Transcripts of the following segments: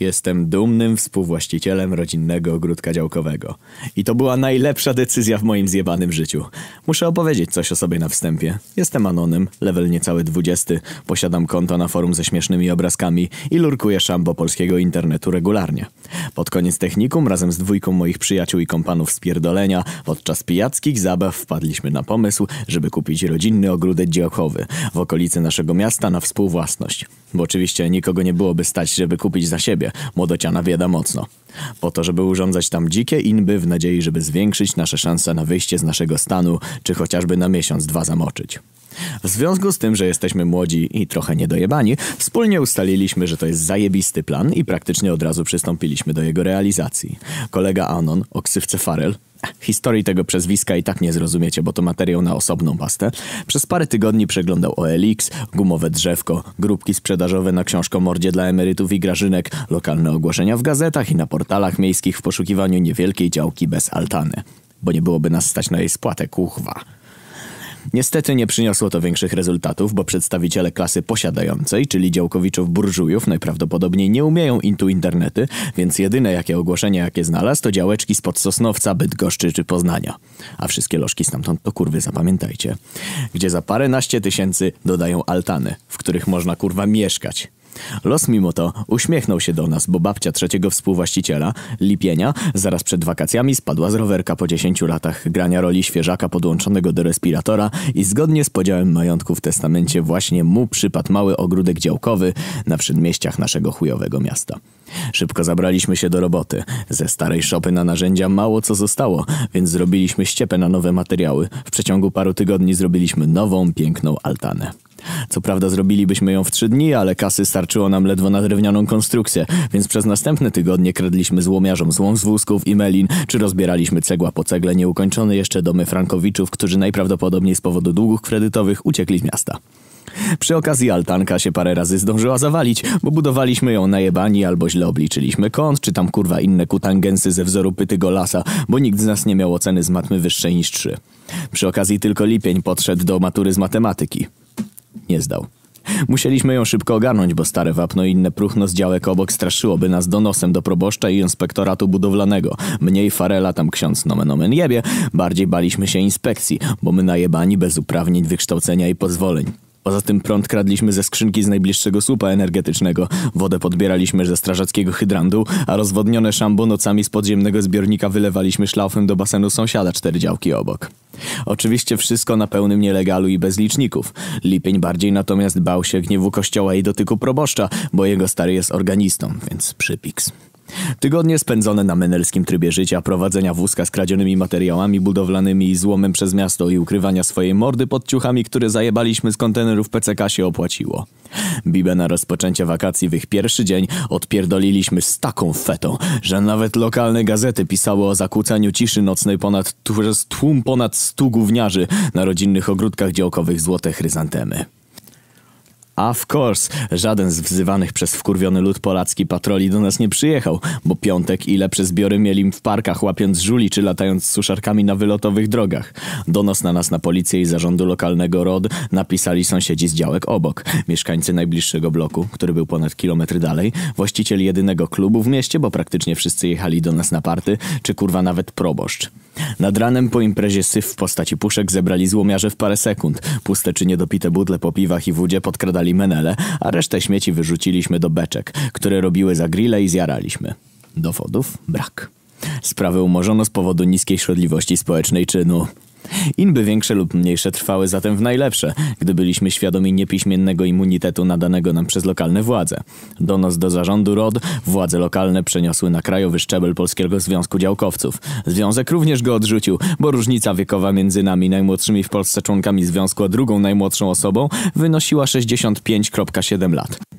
Jestem dumnym współwłaścicielem rodzinnego ogródka działkowego. I to była najlepsza decyzja w moim zjebanym życiu. Muszę opowiedzieć coś o sobie na wstępie. Jestem anonym, level niecały 20, posiadam konto na forum ze śmiesznymi obrazkami i lurkuję szambo polskiego internetu regularnie. Pod koniec technikum razem z dwójką moich przyjaciół i kompanów z pierdolenia podczas pijackich zabaw wpadliśmy na pomysł, żeby kupić rodzinny ogródek działkowy w okolicy naszego miasta na współwłasność. Bo oczywiście nikogo nie byłoby stać, żeby kupić za siebie. Młodociana bieda mocno. Po to, żeby urządzać tam dzikie inby w nadziei, żeby zwiększyć nasze szanse na wyjście z naszego stanu, czy chociażby na miesiąc, dwa zamoczyć. W związku z tym, że jesteśmy młodzi i trochę niedojebani, wspólnie ustaliliśmy, że to jest zajebisty plan i praktycznie od razu przystąpiliśmy do jego realizacji. Kolega Anon o ksywce Farel, Historii tego przezwiska i tak nie zrozumiecie, bo to materiał na osobną pastę. Przez parę tygodni przeglądał OLX, gumowe drzewko, grupki sprzedażowe na książkomordzie dla emerytów i grażynek, lokalne ogłoszenia w gazetach i na portalach miejskich w poszukiwaniu niewielkiej działki bez altany. Bo nie byłoby nas stać na jej spłatę, kuchwa. Niestety nie przyniosło to większych rezultatów, bo przedstawiciele klasy posiadającej, czyli działkowiczów burżujów, najprawdopodobniej nie umieją intu internety, więc jedyne jakie ogłoszenie jakie znalazł to działeczki spod Sosnowca, Bydgoszczy czy Poznania. A wszystkie lożki stamtąd to kurwy zapamiętajcie. Gdzie za paręnaście tysięcy dodają altany, w których można kurwa mieszkać. Los mimo to uśmiechnął się do nas, bo babcia trzeciego współwłaściciela, Lipienia, zaraz przed wakacjami spadła z rowerka po 10 latach grania roli świeżaka podłączonego do respiratora i zgodnie z podziałem majątku w testamencie właśnie mu przypadł mały ogródek działkowy na przedmieściach naszego chujowego miasta. Szybko zabraliśmy się do roboty. Ze starej szopy na narzędzia mało co zostało, więc zrobiliśmy ściepę na nowe materiały. W przeciągu paru tygodni zrobiliśmy nową, piękną altanę. Co prawda zrobilibyśmy ją w trzy dni, ale kasy starczyło nam ledwo na drewnianą konstrukcję, więc przez następne tygodnie kradliśmy złomiarzom złom z wózków i melin, czy rozbieraliśmy cegła po cegle nieukończone jeszcze domy Frankowiczów, którzy najprawdopodobniej z powodu długów kredytowych uciekli z miasta. Przy okazji altanka się parę razy zdążyła zawalić, bo budowaliśmy ją najebani albo źle obliczyliśmy kąt, czy tam kurwa inne kutangensy ze wzoru pytego lasa, bo nikt z nas nie miał oceny z matmy wyższej niż 3. Przy okazji tylko lipień podszedł do matury z matematyki. Nie zdał. Musieliśmy ją szybko ogarnąć, bo stare wapno i inne próchno z działek obok straszyłoby nas donosem do proboszcza i inspektoratu budowlanego. Mniej farela tam ksiądz nomen omen jebie, bardziej baliśmy się inspekcji, bo my najebani bez uprawnień, wykształcenia i pozwoleń. Poza tym prąd kradliśmy ze skrzynki z najbliższego słupa energetycznego, wodę podbieraliśmy ze strażackiego hydrantu, a rozwodnione szambo nocami z podziemnego zbiornika wylewaliśmy szlaufem do basenu sąsiada cztery działki obok. Oczywiście wszystko na pełnym nielegalu i bez liczników. Lipień bardziej natomiast bał się gniewu kościoła i dotyku proboszcza, bo jego stary jest organistą, więc przypiks. Tygodnie spędzone na menelskim trybie życia, prowadzenia wózka z kradzionymi materiałami budowlanymi i złomem przez miasto i ukrywania swojej mordy pod ciuchami, które zajebaliśmy z kontenerów PCK się opłaciło. Bibę na rozpoczęcie wakacji w ich pierwszy dzień odpierdoliliśmy z taką fetą, że nawet lokalne gazety pisały o zakłócaniu ciszy nocnej ponad tłum ponad stu gówniarzy na rodzinnych ogródkach działkowych Złote Chryzantemy. Of course, żaden z wzywanych przez wkurwiony lud polacki patroli do nas nie przyjechał, bo piątek ile przez zbiory mieli w parkach łapiąc żuli czy latając z suszarkami na wylotowych drogach. Donos na nas na policję i zarządu lokalnego ROD napisali sąsiedzi z działek obok, mieszkańcy najbliższego bloku, który był ponad kilometr dalej, właściciel jedynego klubu w mieście, bo praktycznie wszyscy jechali do nas na party, czy kurwa nawet proboszcz. Nad ranem po imprezie syf w postaci puszek zebrali złomiarze w parę sekund. Puste czy niedopite budle po piwach i wódzie podkradali menele, a resztę śmieci wyrzuciliśmy do beczek, które robiły za grille i zjaraliśmy. Dowodów brak. Sprawę umorzono z powodu niskiej szkodliwości społecznej czynu. Inby większe lub mniejsze trwały zatem w najlepsze, gdy byliśmy świadomi niepiśmiennego immunitetu nadanego nam przez lokalne władze. Donos do zarządu ROD władze lokalne przeniosły na krajowy szczebel Polskiego Związku Działkowców. Związek również go odrzucił, bo różnica wiekowa między nami najmłodszymi w Polsce członkami związku a drugą najmłodszą osobą wynosiła 65,7 lat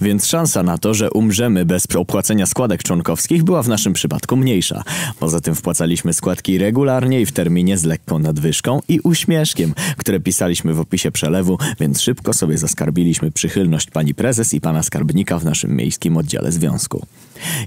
więc szansa na to, że umrzemy bez opłacenia składek członkowskich była w naszym przypadku mniejsza. Poza tym wpłacaliśmy składki regularnie i w terminie z lekką nadwyżką i uśmieszkiem, które pisaliśmy w opisie przelewu, więc szybko sobie zaskarbiliśmy przychylność pani prezes i pana skarbnika w naszym miejskim oddziale związku.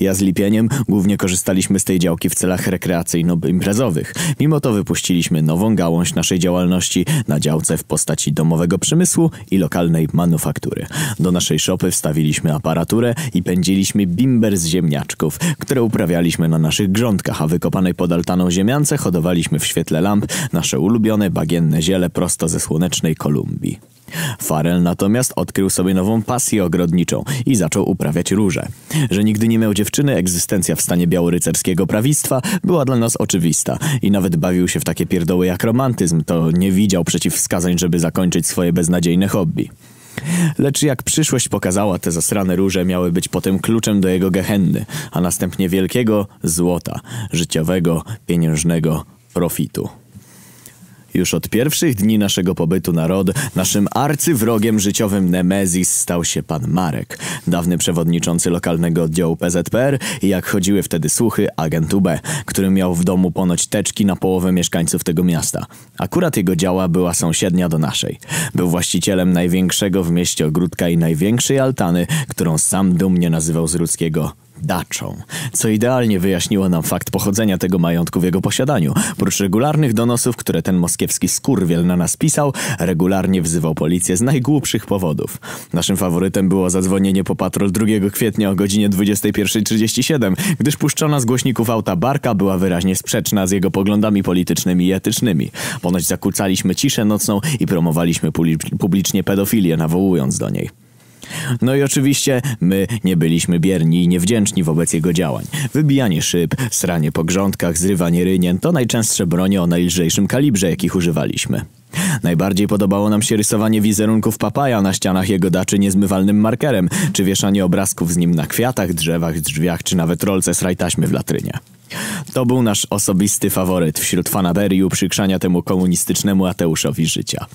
Ja z Lipieniem głównie korzystaliśmy z tej działki w celach rekreacyjno-imprezowych. Mimo to wypuściliśmy nową gałąź naszej działalności na działce w postaci domowego przemysłu i lokalnej manufaktury. Do naszej szopy wstawiliśmy Mieliśmy aparaturę i pędziliśmy bimber z ziemniaczków, które uprawialiśmy na naszych grządkach, a wykopanej pod altaną ziemiance hodowaliśmy w świetle lamp nasze ulubione bagienne ziele prosto ze słonecznej Kolumbii. Farel natomiast odkrył sobie nową pasję ogrodniczą i zaczął uprawiać róże. Że nigdy nie miał dziewczyny, egzystencja w stanie białorycerskiego prawistwa była dla nas oczywista i nawet bawił się w takie pierdoły jak romantyzm, to nie widział przeciwwskazań, żeby zakończyć swoje beznadziejne hobby. Lecz jak przyszłość pokazała, te zasrane róże miały być potem kluczem do jego gehenny, a następnie wielkiego złota, życiowego, pieniężnego profitu. Już od pierwszych dni naszego pobytu na ROD naszym arcywrogiem życiowym Nemezis stał się pan Marek, dawny przewodniczący lokalnego oddziału PZPR i jak chodziły wtedy słuchy, agent UB, który miał w domu ponoć teczki na połowę mieszkańców tego miasta. Akurat jego działa była sąsiednia do naszej. Był właścicielem największego w mieście ogródka i największej altany, którą sam dumnie nazywał z ludzkiego daczą, co idealnie wyjaśniło nam fakt pochodzenia tego majątku w jego posiadaniu. Prócz regularnych donosów, które ten moskiewski skurwiel na nas pisał, regularnie wzywał policję z najgłupszych powodów. Naszym faworytem było zadzwonienie po patrol 2 kwietnia o godzinie 21.37, gdyż puszczona z głośników auta barka była wyraźnie sprzeczna z jego poglądami politycznymi i etycznymi. Ponoć zakłócaliśmy ciszę nocną i promowaliśmy publicznie pedofilię, nawołując do niej. No i oczywiście my nie byliśmy bierni i niewdzięczni wobec jego działań. Wybijanie szyb, sranie po grządkach, zrywanie rynien to najczęstsze bronie o najlżejszym kalibrze, jakich używaliśmy. Najbardziej podobało nam się rysowanie wizerunków papaja na ścianach jego daczy niezmywalnym markerem, czy wieszanie obrazków z nim na kwiatach, drzewach, drzwiach, czy nawet rolce z rajtaśmy w latrynie. To był nasz osobisty faworyt wśród fanaberii uprzykrzania temu komunistycznemu ateuszowi życia.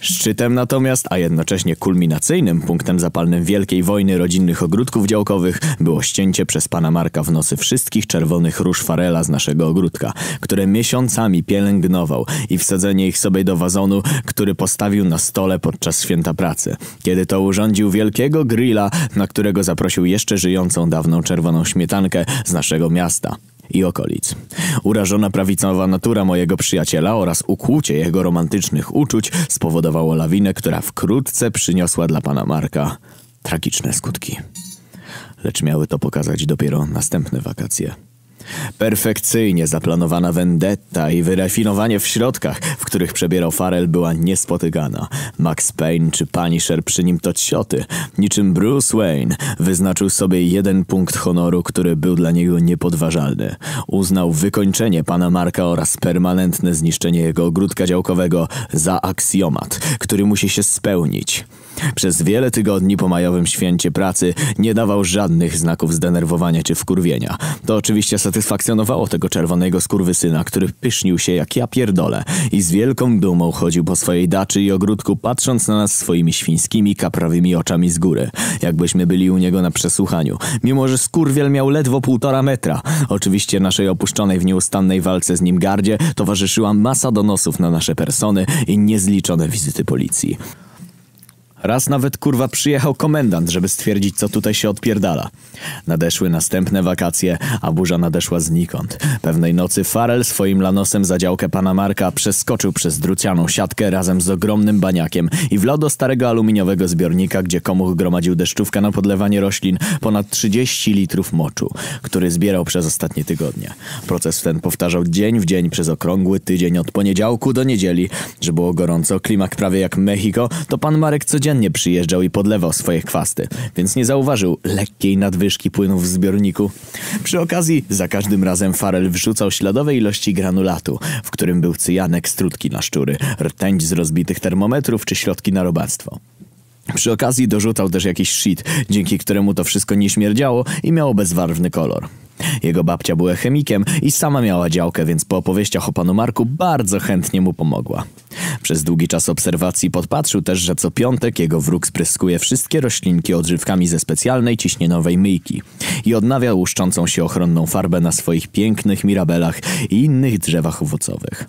Szczytem natomiast, a jednocześnie kulminacyjnym punktem zapalnym wielkiej wojny rodzinnych ogródków działkowych było ścięcie przez pana Marka w nosy wszystkich czerwonych róż farela z naszego ogródka, które miesiącami pielęgnował i wsadzenie ich sobie do wazonu, który postawił na stole podczas święta pracy, kiedy to urządził wielkiego grilla, na którego zaprosił jeszcze żyjącą dawną czerwoną śmietankę z naszego miasta i okolic. Urażona prawicowa natura mojego przyjaciela oraz ukłucie jego romantycznych uczuć spowodowało lawinę, która wkrótce przyniosła dla pana Marka tragiczne skutki. Lecz miały to pokazać dopiero następne wakacje. Perfekcyjnie zaplanowana vendetta i wyrafinowanie w środkach, w których przebierał Farel, była niespotykana. Max Payne czy Punisher przy nim to cioty. Niczym Bruce Wayne wyznaczył sobie jeden punkt honoru, który był dla niego niepodważalny. Uznał wykończenie pana Marka oraz permanentne zniszczenie jego ogródka działkowego za aksjomat, który musi się spełnić. Przez wiele tygodni po majowym święcie pracy nie dawał żadnych znaków zdenerwowania czy wkurwienia. To oczywiście satysfakcjonowało tego czerwonego skurwysyna, który pysznił się jak ja pierdolę i z wielką dumą chodził po swojej daczy i ogródku, patrząc na nas swoimi świńskimi, kaprawymi oczami z góry, jakbyśmy byli u niego na przesłuchaniu, mimo że skurwiel miał ledwo półtora metra. Oczywiście naszej opuszczonej w nieustannej walce z nim gardzie towarzyszyła masa donosów na nasze persony i niezliczone wizyty policji. Raz nawet kurwa przyjechał komendant, żeby stwierdzić, co tutaj się odpierdala. Nadeszły następne wakacje, a burza nadeszła znikąd. Pewnej nocy Farel swoim lanosem za działkę pana Marka przeskoczył przez drucianą siatkę razem z ogromnym baniakiem i wlał do starego aluminiowego zbiornika, gdzie komuch gromadził deszczówkę na podlewanie roślin ponad 30 litrów moczu, który zbierał przez ostatnie tygodnie. Proces ten powtarzał dzień w dzień przez okrągły tydzień od poniedziałku do niedzieli. Że było gorąco, klimak prawie jak Mexico, to pan Marek codziennie codziennie przyjeżdżał i podlewał swoje kwasty, więc nie zauważył lekkiej nadwyżki płynów w zbiorniku. Przy okazji za każdym razem Farel wrzucał śladowe ilości granulatu, w którym był cyjanek strutki na szczury, rtęć z rozbitych termometrów czy środki na robactwo. Przy okazji dorzucał też jakiś shit, dzięki któremu to wszystko nie śmierdziało i miało bezwarwny kolor. Jego babcia była chemikiem i sama miała działkę, więc po opowieściach o panu Marku bardzo chętnie mu pomogła. Przez długi czas obserwacji podpatrzył też, że co piątek jego wróg spryskuje wszystkie roślinki odżywkami ze specjalnej ciśnienowej myjki i odnawia łuszczącą się ochronną farbę na swoich pięknych mirabelach i innych drzewach owocowych.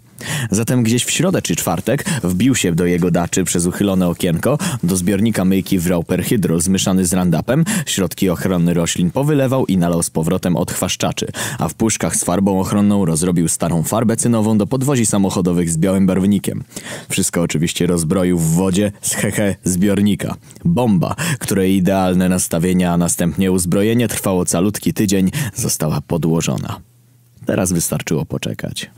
Zatem gdzieś w środę czy czwartek wbił się do jego daczy przez uchylone okienko, do zbiornika myjki wrał perhydrol zmieszany z randapem, środki ochrony roślin powylewał i nalał z powrotem od chwaszczaczy, a w puszkach z farbą ochronną rozrobił starą farbę cynową do podwozi samochodowych z białym barwnikiem – Wszystko oczywiście rozbroił w wodzie z hehe zbiornika. Bomba, której idealne nastawienie, a następnie uzbrojenie trwało calutki tydzień, została podłożona. Teraz wystarczyło poczekać.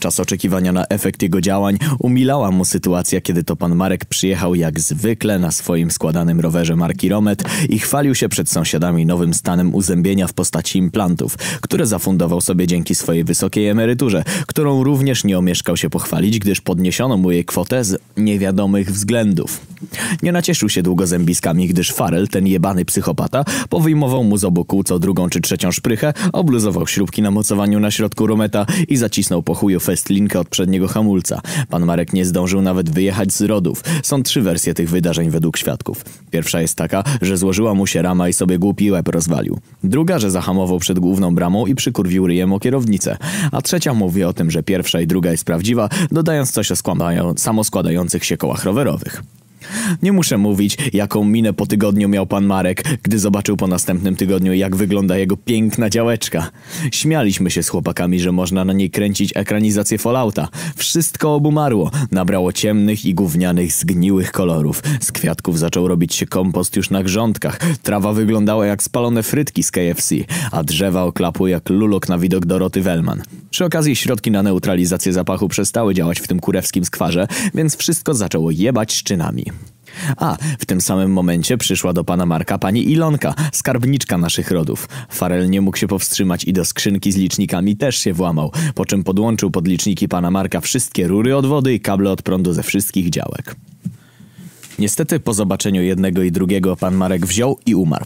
Czas oczekiwania na efekt jego działań umilała mu sytuacja, kiedy to pan Marek przyjechał jak zwykle na swoim składanym rowerze marki Romet i chwalił się przed sąsiadami nowym stanem uzębienia w postaci implantów, które zafundował sobie dzięki swojej wysokiej emeryturze, którą również nie omieszkał się pochwalić, gdyż podniesiono mu jej kwotę z niewiadomych względów. Nie nacieszył się długo zębiskami, gdyż Farel, ten jebany psychopata, powyjmował mu z obu co drugą czy trzecią szprychę, obluzował śrubki na mocowaniu na środku Rometa i zacisnął po chuju festlinkę od przedniego hamulca. Pan Marek nie zdążył nawet wyjechać z rodów. Są trzy wersje tych wydarzeń według świadków. Pierwsza jest taka, że złożyła mu się rama i sobie głupi łeb rozwalił. Druga, że zahamował przed główną bramą i przykurwił ryjem o kierownicę. A trzecia mówi o tym, że pierwsza i druga jest prawdziwa, dodając coś o samoskładających się kołach rowerowych. Nie muszę mówić, jaką minę po tygodniu miał pan Marek, gdy zobaczył po następnym tygodniu, jak wygląda jego piękna działeczka. Śmialiśmy się z chłopakami, że można na niej kręcić ekranizację Fallouta. Wszystko obumarło, nabrało ciemnych i gównianych, zgniłych kolorów. Z kwiatków zaczął robić się kompost już na grządkach. Trawa wyglądała jak spalone frytki z KFC, a drzewa oklapły jak lulok na widok Doroty Wellman. Przy okazji środki na neutralizację zapachu przestały działać w tym kurewskim skwarze, więc wszystko zaczęło jebać szczynami. A, w tym samym momencie przyszła do pana Marka pani Ilonka, skarbniczka naszych rodów. Farel nie mógł się powstrzymać i do skrzynki z licznikami też się włamał, po czym podłączył pod liczniki pana Marka wszystkie rury od wody i kable od prądu ze wszystkich działek. Niestety po zobaczeniu jednego i drugiego pan Marek wziął i umarł.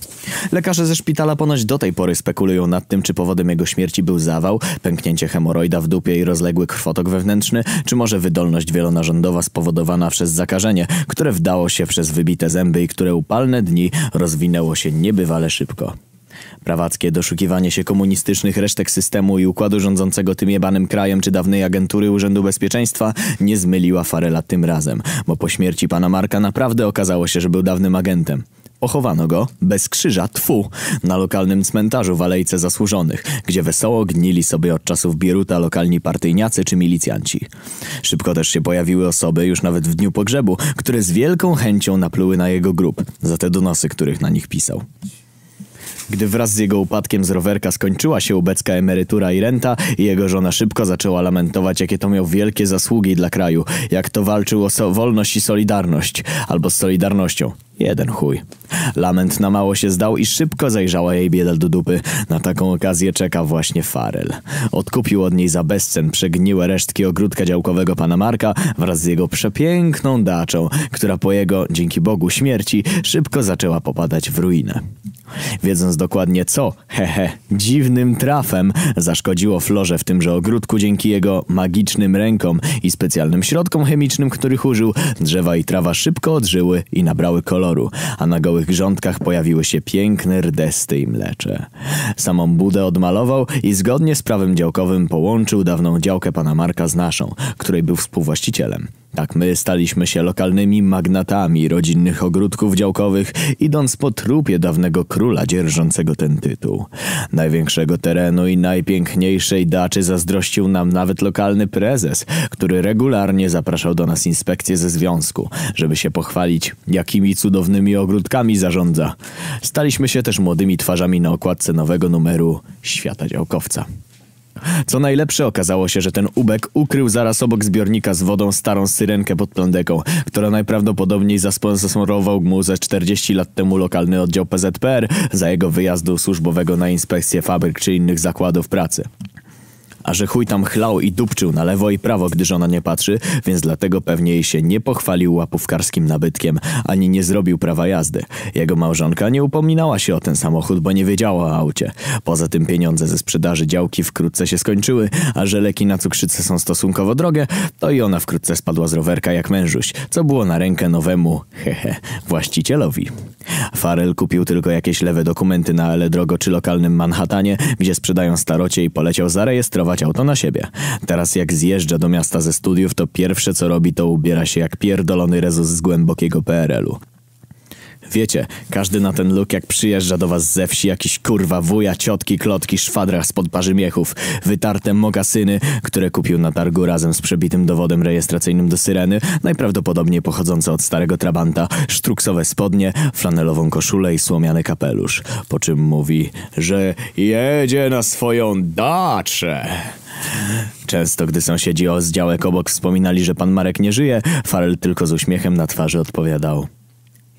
Lekarze ze szpitala ponoć do tej pory spekulują nad tym, czy powodem jego śmierci był zawał, pęknięcie hemoroida w dupie i rozległy krwotok wewnętrzny, czy może wydolność wielonarządowa spowodowana przez zakażenie, które wdało się przez wybite zęby i które upalne dni rozwinęło się niebywale szybko. Prawackie doszukiwanie się komunistycznych resztek systemu i układu rządzącego tym jebanym krajem czy dawnej agentury Urzędu Bezpieczeństwa nie zmyliła Farela tym razem, bo po śmierci pana Marka naprawdę okazało się, że był dawnym agentem. Pochowano go, bez krzyża, tfu, na lokalnym cmentarzu w Alejce Zasłużonych, gdzie wesoło gnili sobie od czasów Bieruta lokalni partyjniacy czy milicjanci. Szybko też się pojawiły osoby, już nawet w dniu pogrzebu, które z wielką chęcią napluły na jego grób, za te donosy, których na nich pisał. Gdy wraz z jego upadkiem z rowerka skończyła się ubecka emerytura i renta, jego żona szybko zaczęła lamentować, jakie to miał wielkie zasługi dla kraju, jak to walczył o so wolność i solidarność, albo z solidarnością. Jeden chuj. Lament na mało się zdał i szybko zajrzała jej bieda do dupy. Na taką okazję czeka właśnie Farel. Odkupił od niej za bezcen przegniłe resztki ogródka działkowego pana Marka wraz z jego przepiękną daczą, która po jego, dzięki Bogu, śmierci szybko zaczęła popadać w ruinę. Wiedząc dokładnie co, hehe, dziwnym trafem zaszkodziło Florze w tymże ogródku dzięki jego magicznym rękom i specjalnym środkom chemicznym, których użył, drzewa i trawa szybko odżyły i nabrały koloru, a na gołych grządkach pojawiły się piękne rdesty i mlecze. Samą budę odmalował i zgodnie z prawem działkowym połączył dawną działkę pana Marka z naszą, której był współwłaścicielem. Tak my staliśmy się lokalnymi magnatami rodzinnych ogródków działkowych, idąc po trupie dawnego króla dzierżącego ten tytuł. Największego terenu i najpiękniejszej daczy zazdrościł nam nawet lokalny prezes, który regularnie zapraszał do nas inspekcję ze związku, żeby się pochwalić, jakimi cudownymi ogródkami zarządza. Staliśmy się też młodymi twarzami na okładce nowego numeru Świata Działkowca. Co najlepsze, okazało się, że ten ubek ukrył zaraz obok zbiornika z wodą starą syrenkę pod plandeką, która najprawdopodobniej zasponsorował mu ze 40 lat temu lokalny oddział PZPR za jego wyjazdu służbowego na inspekcję fabryk czy innych zakładów pracy. A że chuj tam chlał i dupczył na lewo i prawo, gdy żona nie patrzy, więc dlatego pewnie jej się nie pochwalił łapówkarskim nabytkiem, ani nie zrobił prawa jazdy. Jego małżonka nie upominała się o ten samochód, bo nie wiedziała o aucie. Poza tym pieniądze ze sprzedaży działki wkrótce się skończyły, a że leki na cukrzycę są stosunkowo drogie, to i ona wkrótce spadła z rowerka jak mężuś, co było na rękę nowemu, hehe, właścicielowi. Farel kupił tylko jakieś lewe dokumenty na Eledrogo czy lokalnym Manhattanie, gdzie sprzedają starocie i poleciał zarejestrować auto na siebie. Teraz jak zjeżdża do miasta ze studiów, to pierwsze co robi to ubiera się jak pierdolony rezus z głębokiego PRL-u. Wiecie, każdy na ten luk jak przyjeżdża do was ze wsi jakiś kurwa wuja, ciotki, klotki, szwadra spod parzymiechów, wytarte mokasyny, które kupił na targu razem z przebitym dowodem rejestracyjnym do syreny, najprawdopodobniej pochodzące od starego trabanta, sztruksowe spodnie, flanelową koszulę i słomiany kapelusz. Po czym mówi, że jedzie na swoją daczę. Często, gdy sąsiedzi o zdziałek obok wspominali, że pan Marek nie żyje, Farel tylko z uśmiechem na twarzy odpowiadał.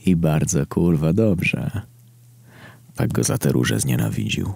I bardzo kurwa dobrze. Tak go za te róże znienawidził.